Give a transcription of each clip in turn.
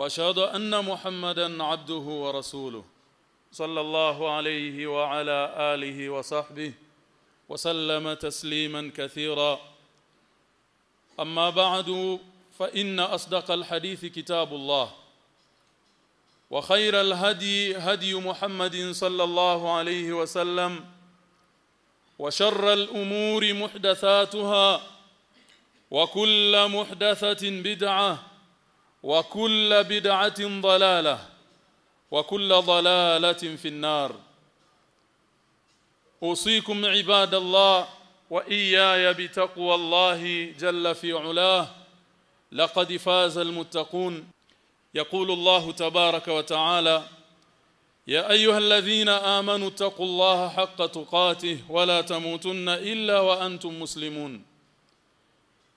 وأشهد أن محمدا عبده ورسوله صلى الله عليه وعلى آله وصحبه وسلم تسليما كثيرا. أما بعد فإن أصدق الحديث كتاب الله وخير الهدي هدي محمد صلى الله عليه وسلم وشر الأمور محدثاتها وكل محدثة بدعة وكل بدعة ضلالة وكل ضلالة في النار. أوصيكم عباد الله وإياي بتقوى الله جل في علاه. لقد فاز المتقون. يقول الله تبارك وتعالى يا أيها الذين آمنوا اتقوا الله حق تقاته ولا تموتن إلا وأنتم مسلمون.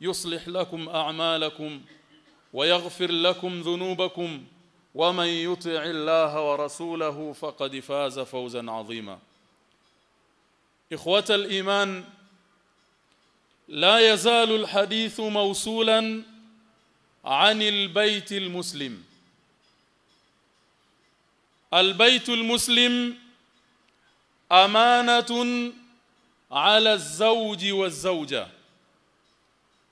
يصلح لكم أعمالكم ويغفر لكم ذنوبكم ومن يطع الله ورسوله فقد فاز فوزا عظيما. إخوة الإيمان لا يزال الحديث موصولا عن البيت المسلم. البيت المسلم أمانة على الزوج والزوجة.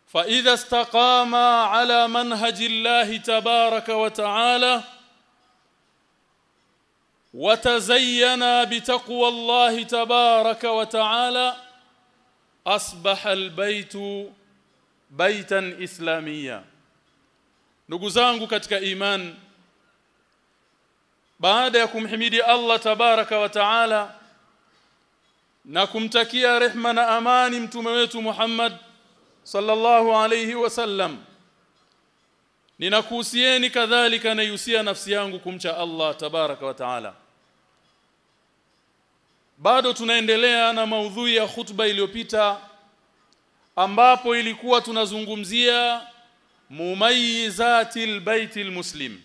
فاذا استقاما على منهج الله تبارك وتعالى وتزينا بتقوى الله تبارك وتعالى اصبح البيت بيتا اسلاميا ndugu zangu katika imani baada ya kumhimidi Allah tabaraka wa taala na kumtakia rehma na amani mtume wetu Muhammad sallallahu alayhi wasallam ninakuhusieni kadhalika naihusia nafsi yangu kumcha Allah tabaraka wa taala. Bado tunaendelea na maudhui ya khutba iliyopita ambapo ilikuwa tunazungumzia mumayyizatil baitil muslim.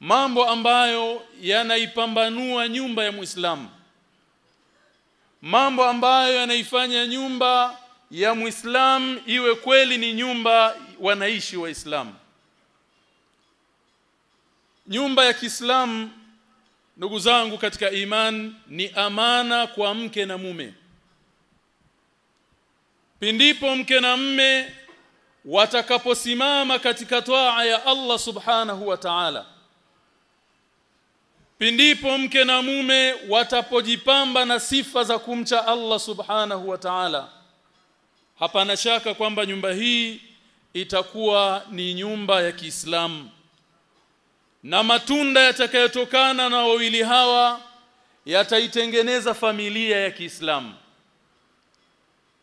Mambo ambayo yanaipambanua nyumba ya Muislamu. Mambo ambayo yanaifanya nyumba ya Muislam iwe kweli ni nyumba wanaishi waislamu. Nyumba ya Kiislamu ndugu zangu katika iman ni amana kwa mke na mume. Pindipo mke na mume watakaposimama katika toa ya Allah subhanahu wa ta'ala. Pindipo mke na mume watapojipamba na sifa za kumcha Allah subhanahu wa ta'ala hapana shaka kwamba nyumba hii itakuwa ni nyumba ya Kiislamu. Na matunda yatakayotokana na wawili hawa yataitengeneza familia ya Kiislamu.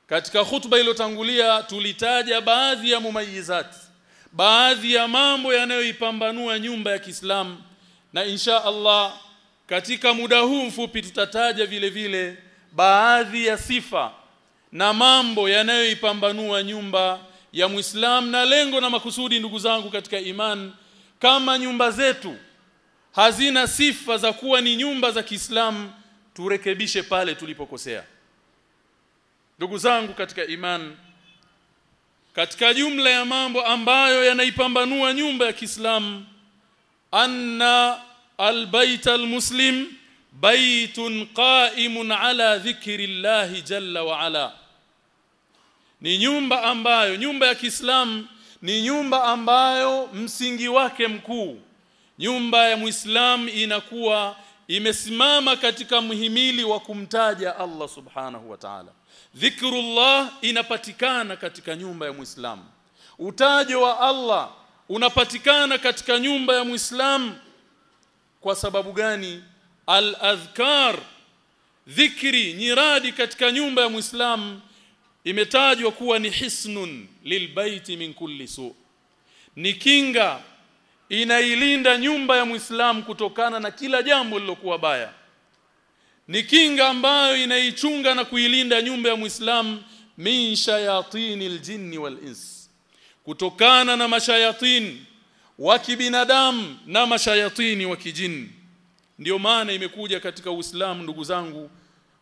Katika hutuba iliyotangulia tulitaja baadhi ya mumayizat baadhi ya mambo yanayoipambanua nyumba ya Kiislamu. Na insha Allah katika muda huu mfupi tutataja vile vile baadhi ya sifa na mambo yanayoipambanua nyumba ya Muislam na lengo na makusudi ndugu zangu katika iman kama nyumba zetu hazina sifa za kuwa ni nyumba za Kiislamu turekebishe pale tulipokosea. Ndugu zangu katika iman katika jumla ya mambo ambayo yanaipambanua nyumba ya Kiislamu anna albayt almuslim baitun qa'imun ala dhikri llahi jalla wa ala ni nyumba ambayo nyumba ya Kiislamu ni nyumba ambayo msingi wake mkuu. Nyumba ya Muislamu inakuwa imesimama katika mhimili wa kumtaja Allah subhanahu wa ta'ala. Dhikrullah inapatikana katika nyumba ya Muislamu. Utajo wa Allah unapatikana katika nyumba ya Muislamu kwa sababu gani? Al-adhkar dhikri nyiradi katika nyumba ya muislam imetajwa kuwa ni hisnun lilbaiti min kulli su. Ni kinga inailinda nyumba ya Muislamu kutokana na kila jambo lilokuwa baya. Ni kinga ambayo inaichunga na kuilinda nyumba ya Muislamu min shayatinil jinni wal ins. Kutokana na mashayatin wa kibinadamu na mashayatini wa kijini ndio maana imekuja katika Uislamu ndugu zangu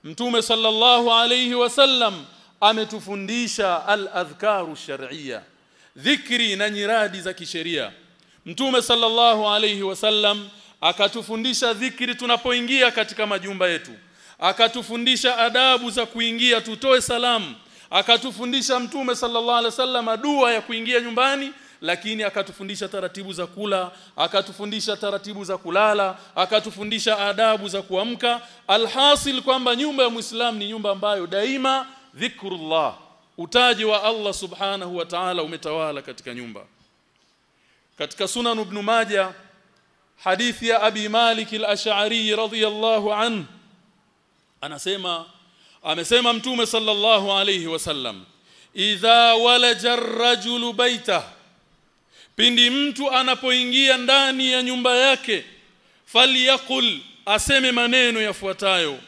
Mtume sallallahu alayhi wasallam ametufundisha al-adhkaru shar'iyya dhikri na nyiradi za kisheria. Mtume sallallahu alayhi wasallam akatufundisha dhikri tunapoingia katika majumba yetu. Akatufundisha adabu za kuingia tutoe salamu. Akatufundisha Mtume sallallahu alaihi wasallam dua ya kuingia nyumbani lakini akatufundisha taratibu za kula akatufundisha taratibu za kulala akatufundisha adabu za kuamka. Alhasil kwamba nyumba ya muislam ni nyumba ambayo daima dhikrullah. Utaji wa Allah subhanahu wa ta'ala umetawala katika nyumba. Katika sunan ibn majah hadithi ya abi malik al-ash'ari radhiyallahu an anasema amesema mtume sallallahu alayhi wasallam idha walaja ar-rajulu baita pindi mtu anapoingia ndani ya nyumba yake falyakul aseme maneno yafuatayo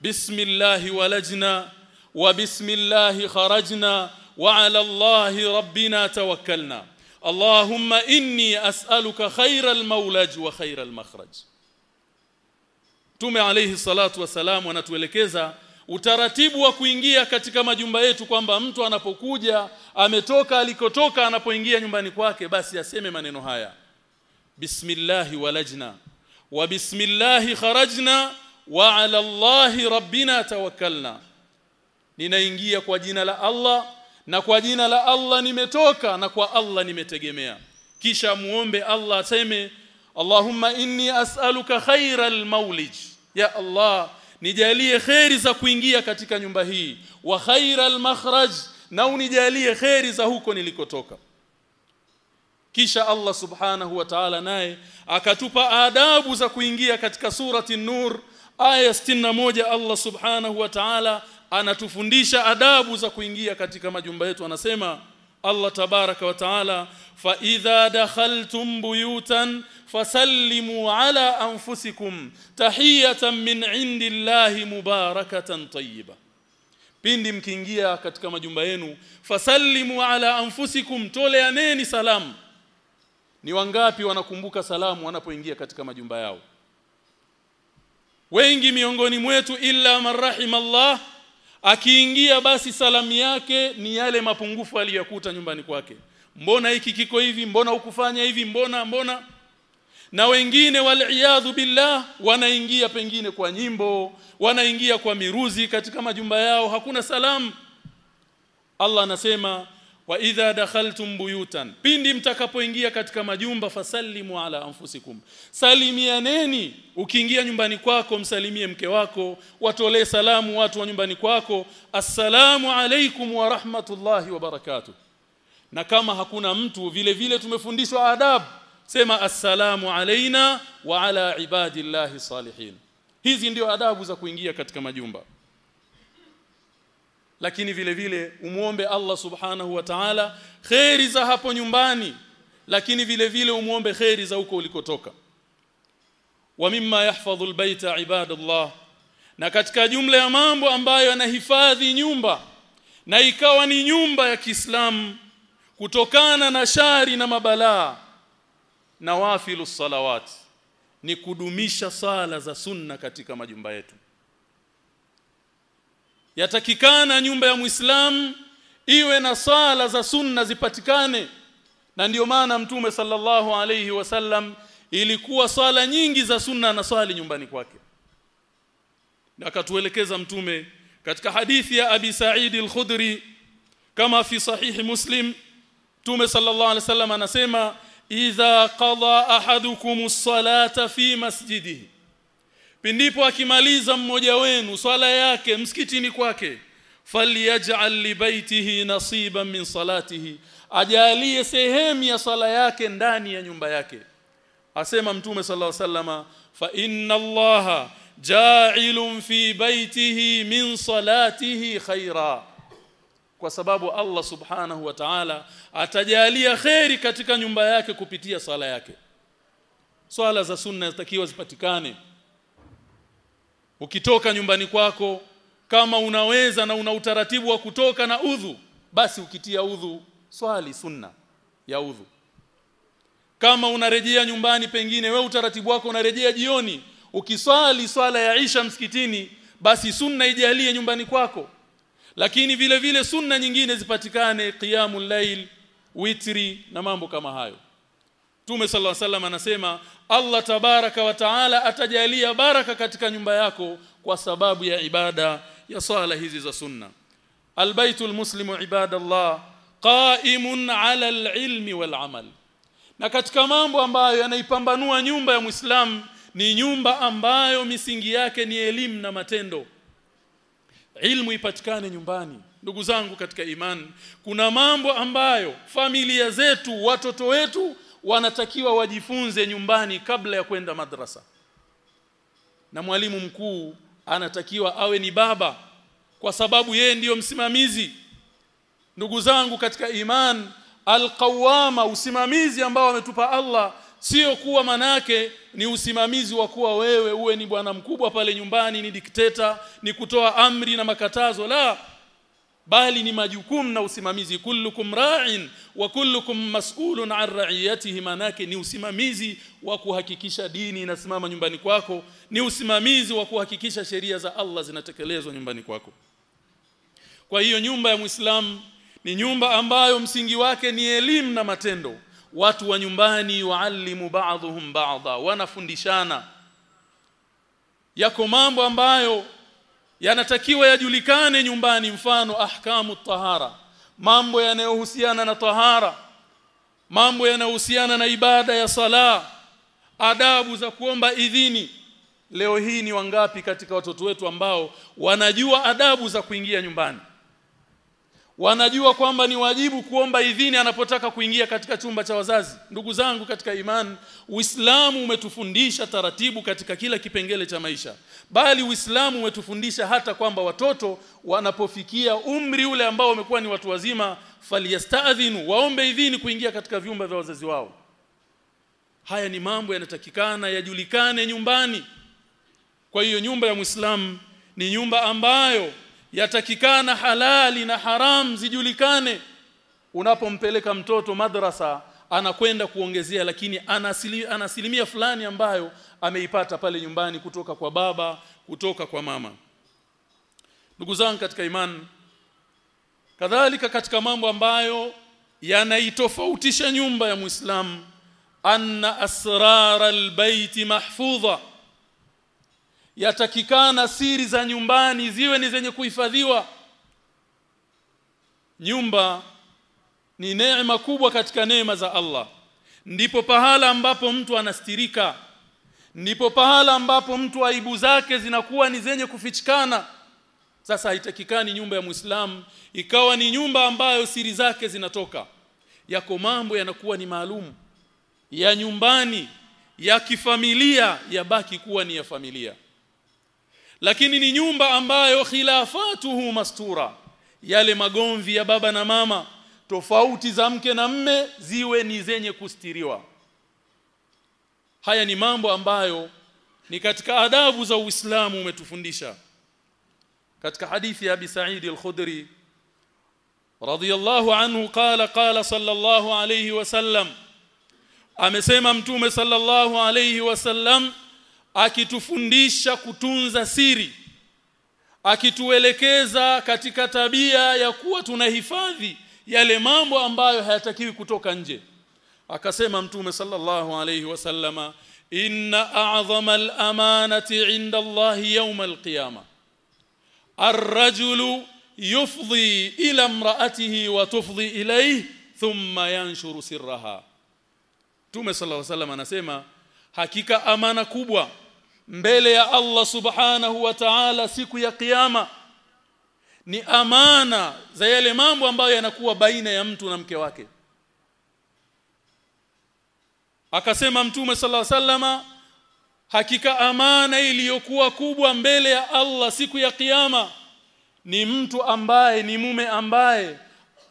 bismillahi walajna wa الله خرجنا وعلى الله ربنا توكلنا اللهم allahumma inni as'aluka المولج وخير almakhraj tume alayhi salatu wasalam anatuelekeza utaratibu wa kuingia katika majumba yetu kwamba mtu anapokuja ametoka alikotoka anapoingia nyumbani kwake basi aseme maneno haya. Bismillahi walajna. Wa bismillahi kharajna wa ala allahi rabbina tawakkalna ninaingia kwa jina la Allah na kwa jina la Allah nimetoka na kwa Allah nimetegemea. Kisha muombe Allah aseme Allahumma inni as'aluka khairal mawlij. Ya Allah nijalie khairi za kuingia katika nyumba hii. Wa khairal makhraj na unijalie khairi za huko nilikotoka. Kisha Allah subhanahu wa ta'ala naye akatupa adabu za kuingia katika surati nur aya 61 Allah subhanahu wa ta'ala anatufundisha adabu za kuingia katika majumba yetu. Anasema Allah tabaraka wa taala fa idha dakhaltum buyutan fasallimu ala anfusikum tahiyatan min indillahi mubarakatan tayyiba. Pindi mkiingia katika majumba yenu fasallimu ala anfusikum toleaneni salamu. Ni wangapi wanakumbuka salamu wanapoingia katika majumba yao? Wengi miongoni mwetu illa marhamallah akiingia basi salamu yake ni yale mapungufu aliyokuta nyumbani kwake. Mbona hiki kiko hivi? Mbona ukufanya hivi? Mbona mbona? Na wengine waliyadhu billah wanaingia pengine kwa nyimbo wanaingia kwa miruzi katika majumba yao. Hakuna salamu. Allah anasema wa idha dakhaltum buyutan pindi mtakapoingia katika majumba fasallimu ala anfusikum. Salimianeni ukiingia nyumbani kwako msalimie mke wako watolee salamu watu wa nyumbani kwako. Assalamu alaikum wa rahmatullahi wa barakatuh. Na kama hakuna mtu vile vile tumefundishwa adabu sema assalamu alaina wa ala ibadillahi salihin. Hizi ndio adabu za kuingia katika majumba lakini vile vile umuombe Allah subhanahu wa ta'ala khairi za hapo nyumbani. Lakini vile vile umuombe khairi za huko ulikotoka. Wa mimma yahfadhu albayta ibadallah. Na katika jumla ya mambo ambayo yanahifadhi nyumba na ikawa ni nyumba ya Kiislamu kutokana na shari na mabalaa nawafilu salawat. Ni kudumisha sala za sunna katika majumba yetu yatakikana nyumba ya Muislam iwe na sala za sunna zipatikane. Na ndiyo maana mtume sallallahu alayhi wasallam ilikuwa sala nyingi za sunna na swali nyumbani kwake. Akatuelekeza mtume katika hadithi ya Abi Sa'id al-Khudri kama fi sahihi Muslim mtume sallallahu alayhi wasallam anasema idha qada ahadukum as-salata fi masjidihi pindipo akimaliza mmoja wenu swala yake msikitini kwake. Falyaj'al li baitihi nasiban min salatihi. Ajalie sehemu ya sala yake ndani ya nyumba yake. Asema mtume sallallahu alaihi wasallama fa inna allaha ja'ilun fi baitihi min salatihi khaira kwa sababu Allah subhanahu wa ta'ala atajalia khairi katika nyumba yake kupitia sala yake. Swala za sunna zitakiwa zipatikane ukitoka nyumbani kwako kama unaweza na una utaratibu wa kutoka na udhu basi ukitia udhu swali sunna ya udhu. Kama unarejea nyumbani pengine we utaratibu wako unarejea jioni ukiswali swala ya Isha msikitini basi sunna ijalie nyumbani kwako. Lakini vile vile sunna nyingine zipatikane qiyamul lail witri na mambo kama hayo. Tume sallallahu alaihi wasallam anasema Allah tabaraka wa taala atajalia baraka katika nyumba yako kwa sababu ya ibada ya sala hizi za sunna. Albaytul muslimu ibadallah qa'imun 'ala alilmi walamal wal 'amal. Na katika mambo ambayo yanaipambanua nyumba ya Muislamu ni nyumba ambayo misingi yake ni elimu na matendo. Ilmu ipatikane nyumbani ndugu zangu katika imani kuna mambo ambayo familia zetu watoto wetu wanatakiwa wajifunze nyumbani kabla ya kwenda madrasa. Na mwalimu mkuu anatakiwa awe ni baba kwa sababu yeye ndiyo msimamizi. Ndugu zangu katika iman alqawama usimamizi ambao ametupa Allah sio kuwa manake ni usimamizi wa kuwa wewe uwe ni bwana mkubwa pale nyumbani ni dikteta ni kutoa amri na makatazo. La bali ni majukumu na usimamizi. Kullukum ra'in wa kullukum mas'ulun 'an ra'iyatihi manake ni usimamizi wa kuhakikisha dini inasimama nyumbani kwako ni usimamizi wa kuhakikisha sheria za Allah zinatekelezwa nyumbani kwako. Kwa hiyo nyumba ya Muislamu ni nyumba ambayo msingi wake ni elimu na matendo. Watu wa nyumbani waalimu ba'dhum ba'dha wanafundishana. Yako mambo ambayo yanatakiwa yajulikane nyumbani mfano ahkamu tahara mambo yanayohusiana na tahara mambo yanayohusiana na ibada ya sala adabu za kuomba idhini. Leo hii ni wangapi katika watoto wetu ambao wanajua adabu za kuingia nyumbani wanajua kwamba ni wajibu kuomba idhini anapotaka kuingia katika chumba cha wazazi. Ndugu zangu katika imani Uislamu umetufundisha taratibu katika kila kipengele cha maisha. Bali Uislamu umetufundisha hata kwamba watoto wanapofikia umri ule ambao wamekuwa ni watu wazima faliyastadhinu waombe idhini kuingia katika vyumba vya wazazi wao. Haya ni mambo yanatakikana yajulikane nyumbani. Kwa hiyo nyumba ya Muislamu ni nyumba ambayo yatakikana halali na haram zijulikane. Unapompeleka mtoto madrasa anakwenda kuongezea lakini ana asilimia fulani ambayo ameipata pale nyumbani kutoka kwa baba kutoka kwa mama. Ndugu zangu katika imani kadhalika katika mambo ambayo yanaitofautisha nyumba ya Muislamu anna asrar albayt mahfudha yatakikana siri za nyumbani ziwe ni zenye kuhifadhiwa. Nyumba ni neema kubwa katika neema za Allah. Ndipo pahala ambapo mtu anastirika. Ndipo pahala ambapo mtu aibu zake zinakuwa ni zenye kufichikana. Sasa haitakikani nyumba ya Muislamu ikawa ni nyumba ambayo siri zake zinatoka. Yako mambo yanakuwa ni maalum. Ya nyumbani ya kifamilia yabaki kuwa ni ya familia lakini ni nyumba ambayo khilafatuhu mastura. Yale magomvi ya baba na mama tofauti za mke na mme ziwe ni zenye kustiriwa. Haya ni mambo ambayo ni katika adabu za Uislamu umetufundisha. Katika hadithi ya Abi Sa'id al-Khudri radiyallahu anhu qala qala sallallahu alayhi wasallam amesema mtume sallallahu alayhi wasallam akitufundisha kutunza siri akituelekeza katika tabia ya kuwa tunahifadhi yale mambo ambayo hayatakiwi kutoka nje. Akasema mtume sallallahu alayhi wasallama inna a'zama al-amanati 'inda Allah yawm al-qiyamah ar-rajulu yufdhi ila imra'atihi wa tufdhi ilayhi thumma yanshuru sirraha. Mtume sallallahu alayhi wasallam anasema hakika amana kubwa mbele ya Allah subhanahu wa ta'ala siku ya kiyama ni amana za yale mambo ambayo yanakuwa baina ya mtu na mke wake. Akasema mtume sallallahu wasallama hakika amana iliyokuwa kubwa mbele ya Allah siku ya kiyama ni mtu ambaye ni mume ambaye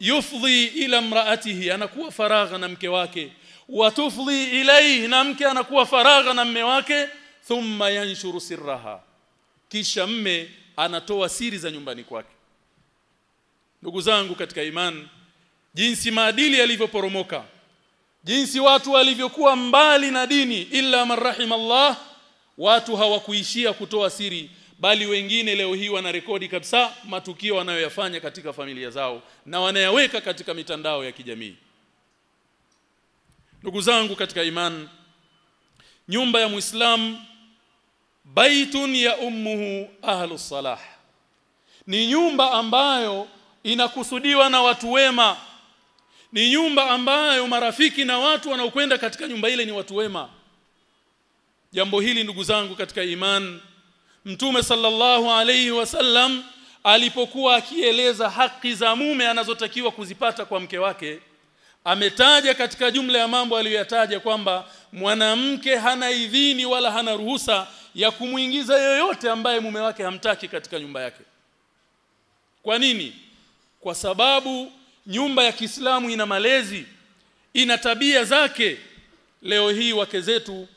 yufdhi ila mraatihi anakuwa faragha na mke wake. Watufdhi ilayhi na mke anakuwa faragha na mme wake thumma yanshuru sirraha. Kisha mme anatoa siri za nyumbani kwake. Ndugu zangu katika imani jinsi maadili yalivyoporomoka jinsi watu walivyokuwa mbali na dini illa man Allah watu hawakuishia kutoa siri bali wengine leo hii wana rekodi kabisa matukio wanayoyafanya katika familia zao na wanayaweka katika mitandao ya kijamii. Ndugu zangu katika imani nyumba ya muislam baitun ya ummuhu ahlu salah. Ni nyumba ambayo inakusudiwa na watu wema. Ni nyumba ambayo marafiki na watu wanaokwenda katika nyumba ile ni watu wema. Jambo hili ndugu zangu katika iman mtume sallallahu alayhi wasallam alipokuwa akieleza haki za mume anazotakiwa kuzipata kwa mke wake ametaja katika jumla ya mambo aliyoyataja kwamba mwanamke hana idhini wala hana ruhusa ya kumuingiza yoyote ambaye mume wake hamtaki katika nyumba yake. Kwa nini? Kwa sababu nyumba ya Kiislamu ina malezi ina tabia zake. Leo hii wake zetu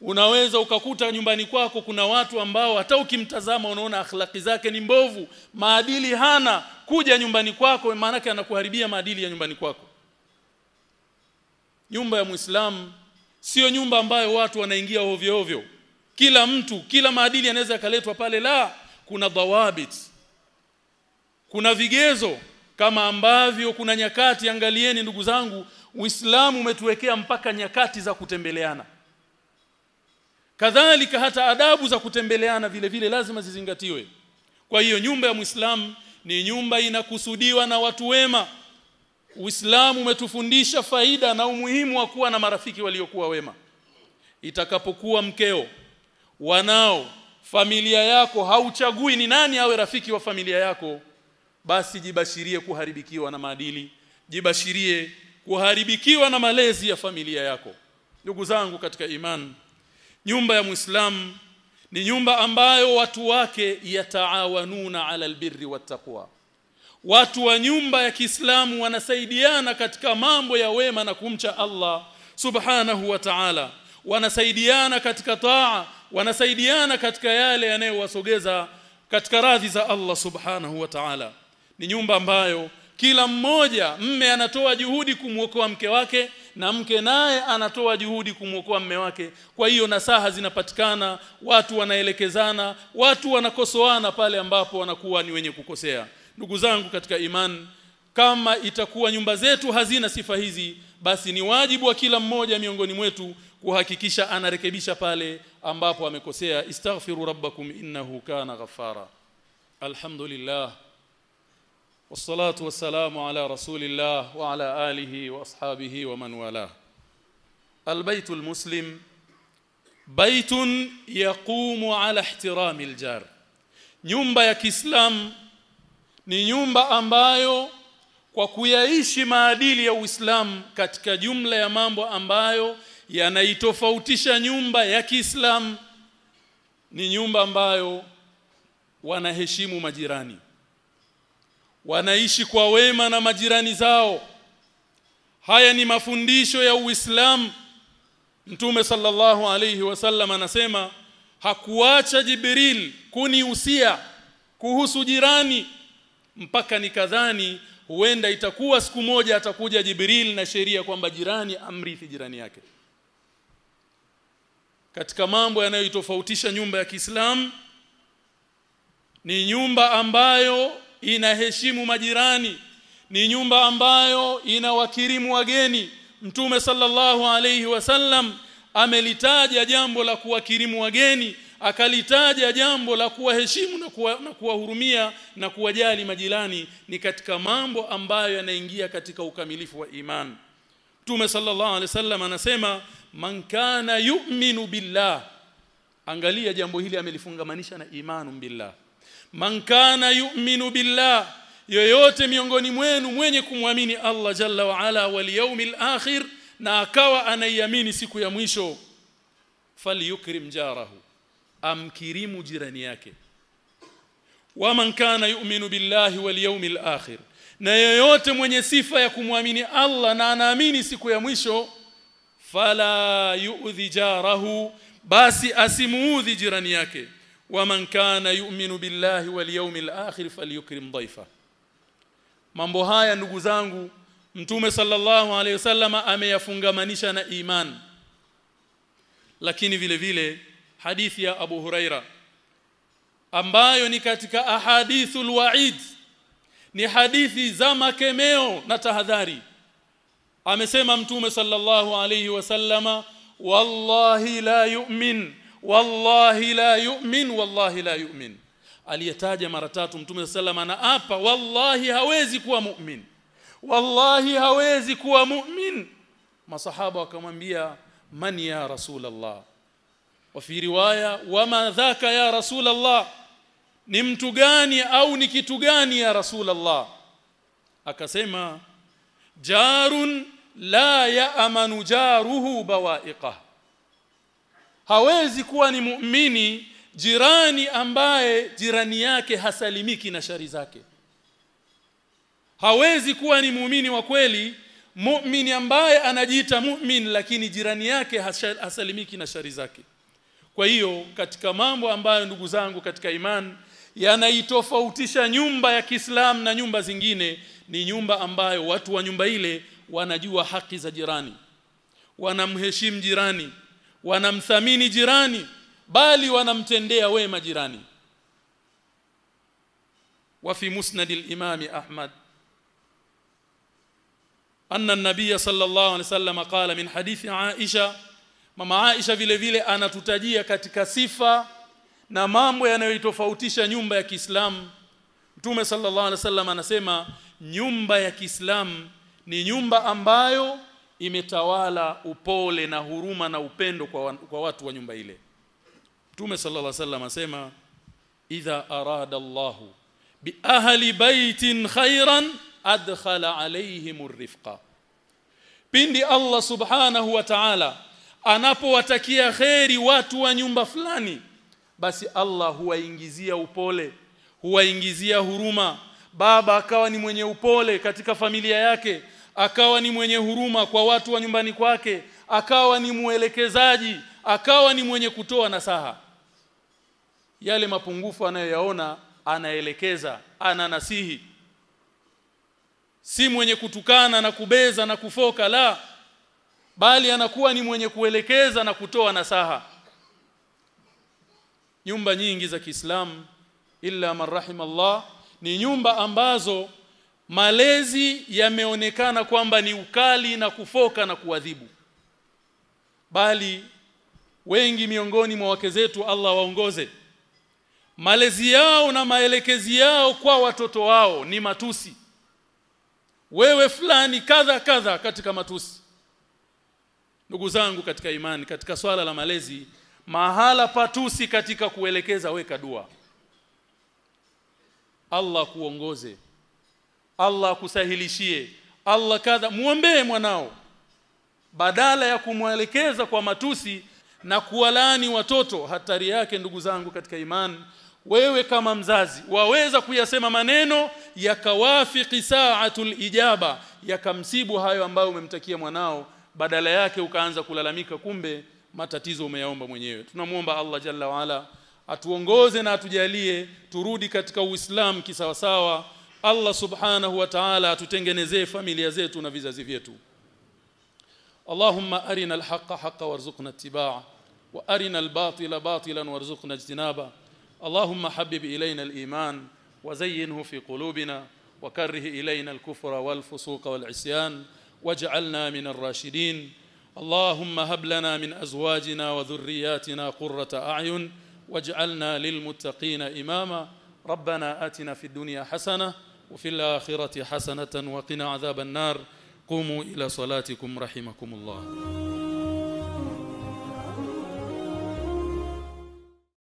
unaweza ukakuta nyumbani kwako kuna watu ambao hata ukimtazama unaona akhlaki zake ni mbovu maadili hana. Kuja nyumbani kwako maana yake anakuharibia maadili ya nyumbani kwako. Nyumba ya Muislamu sio nyumba ambayo watu wanaingia ovyo ovyo kila mtu kila maadili yanaweza yakaletwa pale. La kuna dawabit kuna vigezo kama ambavyo kuna nyakati angalieni ndugu zangu Uislamu umetuwekea mpaka nyakati za kutembeleana. Kadhalika hata adabu za kutembeleana vile vile lazima zizingatiwe. Kwa hiyo nyumba ya Muislamu ni nyumba inakusudiwa na watu wema. Uislamu umetufundisha faida na umuhimu wa kuwa na marafiki waliokuwa wema. Itakapokuwa mkeo wanao familia yako hauchagui ni nani awe rafiki wa familia yako basi jibashirie kuharibikiwa na maadili jibashirie kuharibikiwa na malezi ya familia yako. Ndugu zangu katika imani nyumba ya Muislamu ni nyumba ambayo watu wake yataawanuna ala albirri wattaqwa watu wa nyumba ya Kiislamu wanasaidiana katika mambo ya wema na kumcha Allah subhanahu wa ta'ala wanasaidiana katika taa wanasaidiana katika yale yanayowasogeza katika radhi za Allah subhanahu wa ta'ala. Ni nyumba ambayo kila mmoja mme anatoa juhudi kumwokoa mke wake na mke naye anatoa juhudi kumwokoa mme wake. Kwa hiyo nasaha zinapatikana watu wanaelekezana watu wanakosoana pale ambapo wanakuwa ni wenye kukosea. Ndugu zangu katika imani kama itakuwa nyumba zetu hazina sifa hizi basi ni wajibu wa kila mmoja miongoni mwetu kuhakikisha anarekebisha pale ambapo amekosea istaghfiru rabbakum innahu kana ghaffara. Alhamdulillah. Wassalatu wassalamu ala rasulillah wa ala alihi wa ashabihi wa man wala. Albaytul muslim baitun yaqumu ala ihtirami aljar nyumba ya Kiislamu ni nyumba ambayo kwa kuyaishi maadili ya uislam katika jumla ya mambo ambayo yanaitofautisha nyumba ya Kiislamu. Ni nyumba ambayo wanaheshimu majirani. Wanaishi kwa wema na majirani zao. Haya ni mafundisho ya Uislamu. Mtume sallallahu alayhi wasallam anasema hakuacha Jibril kunihusia kuhusu jirani mpaka nikadhani huenda itakuwa siku moja atakuja Jibril na sheria kwamba jirani amrithi jirani yake katika mambo yanayoitofautisha nyumba ya Kiislamu ni nyumba ambayo inaheshimu majirani ni nyumba ambayo inawakirimu wageni. Mtume sallallahu alayhi wasallam amelitaja jambo la kuwakirimu wageni akalitaja jambo la kuwaheshimu na kuwa, na kuwahurumia na kuwajali majirani. Ni katika mambo ambayo yanaingia katika ukamilifu wa iman. Mtume sallallahu alayhi wasallam anasema man kana yu'minu billah. Angalia jambo hili amelifungamanisha na imanu billah. Man kana yu'minu billah. Yoyote miongoni mwenu mwenye kumwamini Allah jalla wa ala wal yawmil akhir na akawa anaiamini siku ya mwisho falyukrim jarahu. Amkirimu jirani yake. Wa man kana yu'minu billahi wal yawmil akhir. Na yoyote mwenye sifa ya kumwamini Allah na anaamini siku ya mwisho fala yu'dhi jarahu basi asimuudhi jirani yake. Waman kana yu'minu billahi wal yawmil akhir falyukrim dhaifa mambo haya ndugu zangu mtume sallallahu alayhi wasallam ameyafungamanisha na iman. Lakini vile vile hadithi ya Abu Huraira ambayo ni katika ahadithul wa'id ni hadithi za makemeo na tahadhari amesema mtume sallallahu alayhi wasallama wallahi la yu'min wallahi la yu'min wallahi la yu'min. Aliyetaja mara tatu mtume sallama na apa wallahi hawezi kuwa mu'min wallahi hawezi kuwa mu'min. Masahaba wakamwambia man ya rasulullah wa fi riwaya wama dhaka ya rasulullah ni mtu gani au ni kitu gani ya rasulullah akasema jarun la ya'manu jaruhu bawaiqa. Hawezi kuwa ni muumini jirani ambaye jirani yake hasalimiki na shari zake. Hawezi kuwa ni muumini wa kweli muumini ambaye anajiita muumini lakini jirani yake hasalimiki na shari zake. Kwa hiyo katika mambo ambayo ndugu zangu katika iman yanaitofautisha nyumba ya Kiislamu na nyumba zingine ni nyumba ambayo watu wa nyumba ile wanajua haki za jirani wanamheshimu jirani wanamthamini jirani bali wanamtendea wema jirani وفي مسند الإمام أحمد أن النبي صلى الله عليه وسلم قال من حديث عائشة mama Aisha vile vile anatutajia katika sifa na mambo yanayoitofautisha nyumba ya Kiislamu Mtume sallallahu alaihi wasallam anasema nyumba ya Kiislamu ni nyumba ambayo imetawala upole na huruma na upendo kwa, kwa watu wa nyumba ile. Mtume sallallahu alaihi wasallam asema idha arada Allah bi ahli baitin khairan adkhala alaihim rifqa. Pindi Allah subhanahu wa ta'ala anapowatakia kheri watu wa nyumba fulani basi Allah huwaingizia upole huwaingizia huruma. Baba akawa ni mwenye upole katika familia yake akawa ni mwenye huruma kwa watu wa nyumbani kwake akawa ni mwelekezaji akawa ni mwenye kutoa nasaha. Yale mapungufu anayoyaona anaelekeza ananasihi. Si mwenye kutukana na kubeza na kufoka la bali anakuwa ni mwenye kuelekeza na kutoa nasaha. Nyumba nyingi za Kiislamu illa man rahimallah ni nyumba ambazo malezi yameonekana kwamba ni ukali na kufoka na kuadhibu. Bali wengi miongoni mwa wake zetu Allah waongoze. Malezi yao na maelekezi yao kwa watoto wao ni matusi. Wewe fulani kadha kadha katika matusi. Ndugu zangu katika imani katika swala la malezi mahala patusi katika kuelekeza weka dua. Allah kuongoze Allah kusahilishie Allah kadha muombee mwanao. Badala ya kumwelekeza kwa matusi na kuwalaani watoto hatari yake ndugu zangu katika imani wewe kama mzazi waweza kuyasema maneno yakawafiki saatul ijaba yakamsibu hayo ambayo umemtakia mwanao. Badala yake ukaanza kulalamika kumbe matatizo umeyaomba mwenyewe. Tunamuomba Allah jalla waala atuongoze na atujalie turudi katika uislamu kisawasawa Allah subhanahu wa ta'ala atutengenezee familia zetu na vizazi vyetu. اللهم أرنا الحق حقا وارزقنا اتباعه وأرنا الباطل باطلا وارزقنا اجتنابه اللهم حبب إلينا الإيمان وزينه في قلوبنا وكره إلينا الكفر والفسوق والعصيان واجعلنا من الراشدين اللهم هب لنا من أزواجنا وذرياتنا قرة أعين واجعلنا للمتقين إماما ربنا آتنا في الدنيا حسنة وفي الآخرة حسنة وقنا عذاب النار. قوموا إلى صلاتكم رحمكم الله.